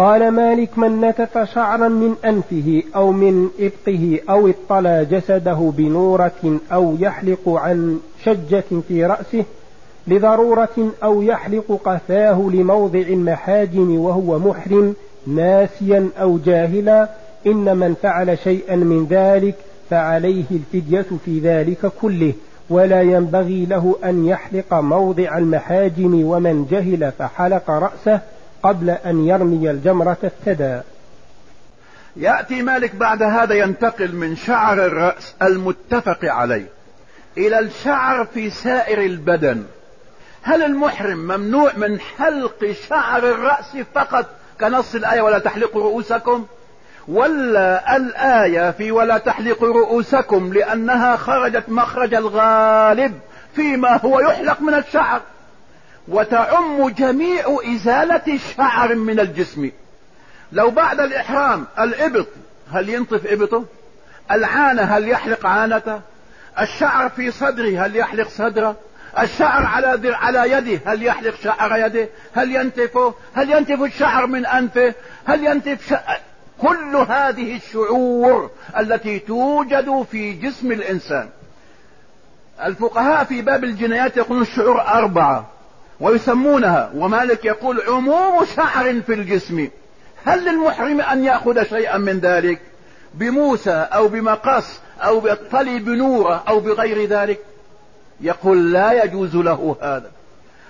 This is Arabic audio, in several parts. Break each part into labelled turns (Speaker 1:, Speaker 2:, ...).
Speaker 1: قال مالك من نتف شعرا من أنفه أو من إبطه أو اطلى جسده بنورة أو يحلق عن شجة في رأسه لضرورة أو يحلق قفاه لموضع المحاجم وهو محرم ناسيا أو جاهلا إن من فعل شيئا من ذلك فعليه الفدية في ذلك كله ولا ينبغي له أن يحلق موضع المحاجم ومن جهل فحلق رأسه قبل أن يرمي الجمرة افتدى
Speaker 2: يأتي مالك بعد هذا ينتقل من شعر الرأس المتفق عليه إلى الشعر في سائر البدن. هل المحرم ممنوع من حلق شعر الرأس فقط كنص الآية ولا تحلقوا رؤوسكم؟ ولا الآية في ولا تحلقوا رؤوسكم لأنها خرجت مخرج الغالب فيما هو يحلق من الشعر. وتعم جميع إزالة شعر من الجسم. لو بعد الإحرام الإبط هل ينطف إبطه؟ العانة هل يحلق عانته؟ الشعر في صدره هل يحلق صدره؟ الشعر على على يده هل يحلق شعر يده؟ هل ينتفه هل ينتف الشعر من أنفه؟ هل ينتف شعر كل هذه الشعور التي توجد في جسم الإنسان. الفقهاء في باب الجنايات يقولون الشعور أربعة. ويسمونها ومالك يقول عموم شعر في الجسم. هل للمحرم أن يأخذ شيئا من ذلك؟ بموسى أو بمقص أو بالطلي بنورة أو بغير ذلك؟ يقول لا يجوز له هذا.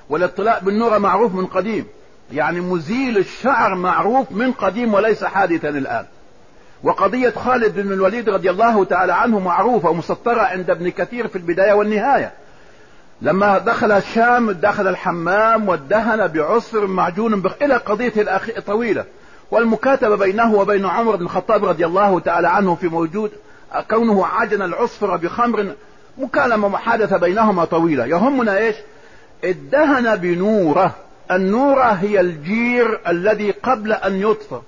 Speaker 2: والاطلاع بالنورة معروف من قديم. يعني مزيل الشعر معروف من قديم وليس حادثا الآن. وقضية خالد بن الوليد رضي الله تعالى عنه معروفة ومسطرة عند ابن كثير في البداية والنهاية. لما دخل الشام دخل الحمام وادهن بعصر معجون بخ... إلى قضية الأخ... طويلة. والمكاتبة بينه وبين عمر بن الخطاب رضي الله تعالى عنه في موجود كونه عجن العصفر بخمر مكالمة محادثة بينهما طويلة. يهمنا إيش؟ ادهن بنوره. النورة هي الجير الذي قبل أن يطفى.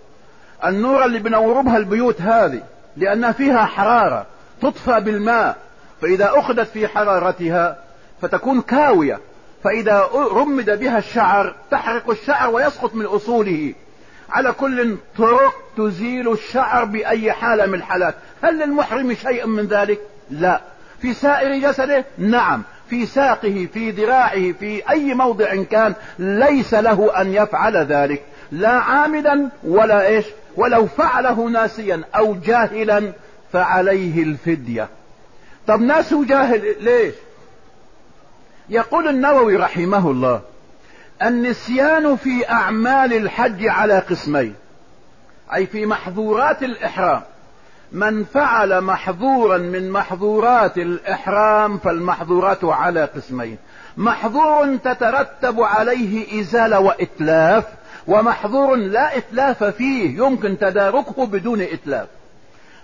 Speaker 2: النورة اللي بنوربها البيوت هذه لأنها فيها حرارة تطفى بالماء. فإذا أخذت في حرارتها فتكون كاوية. فإذا رمد بها الشعر تحرق الشعر ويسقط من أصوله. على كل طرق تزيل الشعر بأي حالة من الحالات. هل للمحرم شيء من ذلك؟ لا. في سائر جسده؟ نعم. في ساقه في ذراعه في أي موضع كان ليس له أن يفعل ذلك. لا عامدا ولا إيش؟ ولو فعله ناسيا أو جاهلا فعليه الفدية. طب ناس جاهل ليش؟ يقول النووي رحمه الله النسيان في أعمال الحج على قسمين أي في محظورات الإحرام. من فعل محظورا من محظورات الإحرام فالمحظورات على قسمين. محظور تترتب عليه إزالة وإتلاف ومحظور لا إتلاف فيه يمكن تداركه بدون إتلاف.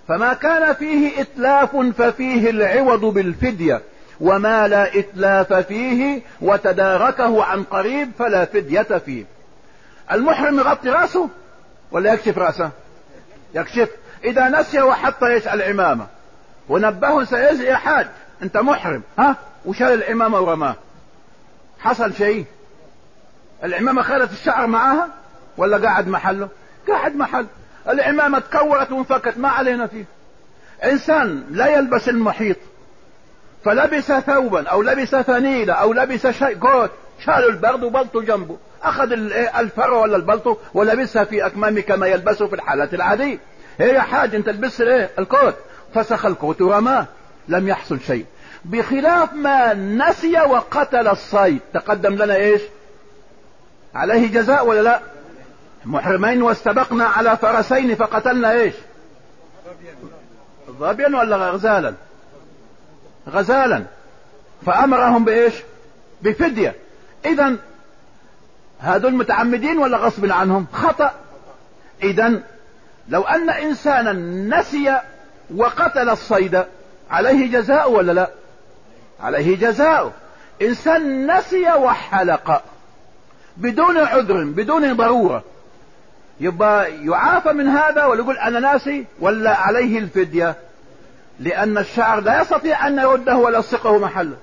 Speaker 2: فما كان فيه إتلاف ففيه العوض بالفدية وما لا إتلاف فيه وتداركه عن قريب فلا فدية فيه. المحرم يغطي رأسه ولا يكشف رأسه؟ يكشف. إذا نسي وحط إيش العمامة ونبهه سيزي يا حاج أنت محرم. ها؟ وشال العمامة ورماه حصل شيء؟ العمامة خالت الشعر معاها؟ ولا قاعد محله؟ قاعد محل. العمامة تكورت وانفكت. ما علينا فيه. إنسان لا يلبس المحيط. فلبس ثوبا أو لبس فنيلة أو لبس شيء قوت. شالوا البرد وبلطوا جنبه. أخذ الفر ولا البلطو ولبسها في اكمام كما يلبسه في الحالات العادية. إيه يا حاج أنت لبست إيه؟ الكوت فسخ الكوت ورماه لم يحصل شيء. بخلاف ما نسي وقتل الصيد. تقدم لنا إيش؟ عليه جزاء ولا لا؟ محرمين واستبقنا على فرسين فقتلنا إيش؟ ظبيا ولا غزالا؟ غزالا. فأمرهم بإيش؟ بفدية. اذا هذول متعمدين ولا غصب عنهم؟ خطأ. اذا لو أن انسانا نسي وقتل الصيد عليه جزاء ولا لا؟ عليه جزاء. إنسان نسي وحلق بدون عذر بدون ضرورة. يبقى يعافى من هذا ويقول أنا ناسي ولا عليه الفدية. لأن الشعر لا يستطيع أن يرده ولا يلصقه محله.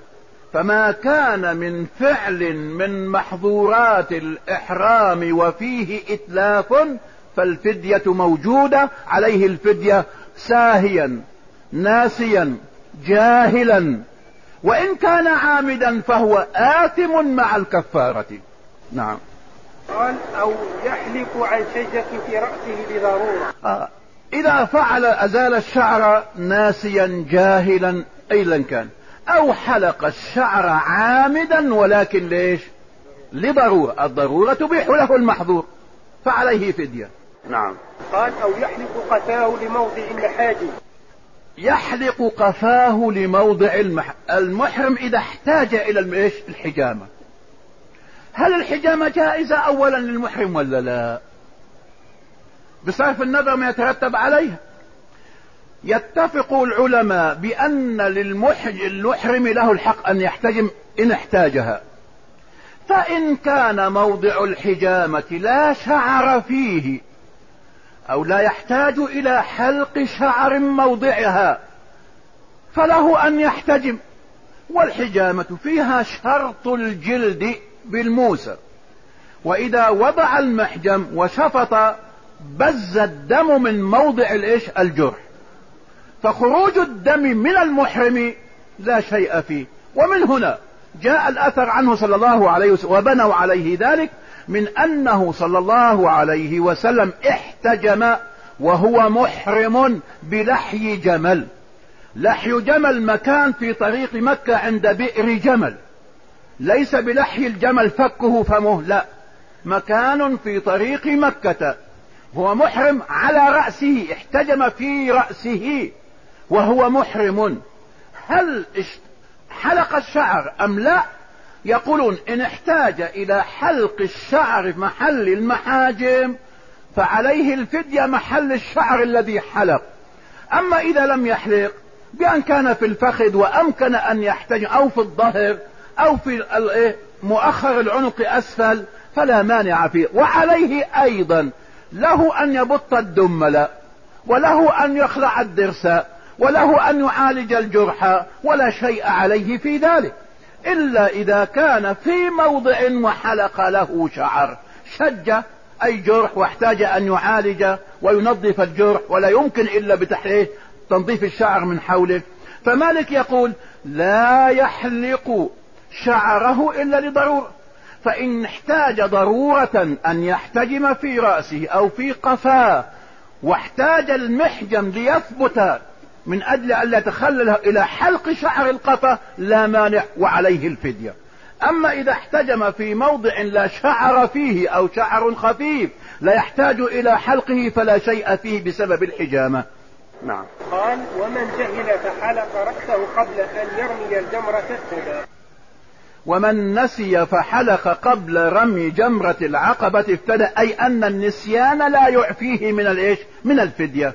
Speaker 2: فما كان من فعل من محظورات الإحرام وفيه إتلاف فالفدية موجودة عليه الفدية ساهيا ناسيا جاهلا. وإن كان عامدا فهو آثم مع الكفارة. نعم.
Speaker 1: قال أو يحلق عن شجة في رأسه بضرورة.
Speaker 2: آه. إذا فعل أزال الشعر ناسيا جاهلا أيا كان. أو حلق الشعر عامدا ولكن ليش؟ لضرورة. الضرورة تبيح له المحظور. فعليه فدية. نعم.
Speaker 1: قال أو يحلق قفاه لموضع المحاجم.
Speaker 2: يحلق قفاه لموضع المح... المحرم إذا احتاج إلى الحجامة. هل الحجامة جائزة أولا للمحرم ولا لا؟ بصرف النظر ما يترتب عليها. يتفق العلماء بأن للمحرم له الحق أن يحتجم إن احتاجها. فإن كان موضع الحجامة لا شعر فيه أو لا يحتاج إلى حلق شعر موضعها فله أن يحتجم. والحجامة فيها شرط الجلد بالموسى. وإذا وضع المحجم وشفط بز الدم من موضع الإيش؟ الجرح. فخروج الدم من المحرم لا شيء فيه. ومن هنا جاء الأثر عنه صلى الله عليه وسلم وبنوا عليه ذلك من أنه صلى الله عليه وسلم احتجم وهو محرم بلحي جمل. لحي جمل مكان في طريق مكة عند بئر جمل. ليس بلحي الجمل فكه فمه لا. مكان في طريق مكة. هو محرم على رأسه احتجم في رأسه وهو محرم. هل حلق الشعر أم لا؟ يقولون إن احتاج إلى حلق الشعر في محل المحاجم فعليه الفدية محل الشعر الذي حلق. أما إذا لم يحلق بأن كان في الفخذ وأمكن أن يحتاج أو في الظهر أو في إيه، مؤخر العنق أسفل فلا مانع فيه. وعليه أيضا له أن يبط الدمل وله أن يخلع الدرس وله أن يعالج الجرح ولا شيء عليه في ذلك. إلا إذا كان في موضع وحلق له شعر شج أي جرح واحتاج أن يعالج وينظف الجرح ولا يمكن إلا بتحليه تنظيف الشعر من حوله. فمالك يقول لا يحلق شعره إلا لضرورة. فإن احتاج ضرورة أن يحتجم في رأسه أو في قفاه واحتاج المحجم ليثبت من أجل أن لا يتخلل إلى حلق شعر القفا لا مانع وعليه الفدية. أما إذا احتجم في موضع لا شعر فيه أو شعر خفيف لا يحتاج إلى حلقه فلا شيء فيه بسبب الحجامة.
Speaker 1: نعم. قال ومن جهل فحلق رأسه قبل أن يرمي الجمرة افتدى
Speaker 2: ومن نسي فحلق قبل رمي جمرة العقبة افتدى أي أن النسيان لا يعفيه من الإيش؟ من الفدية.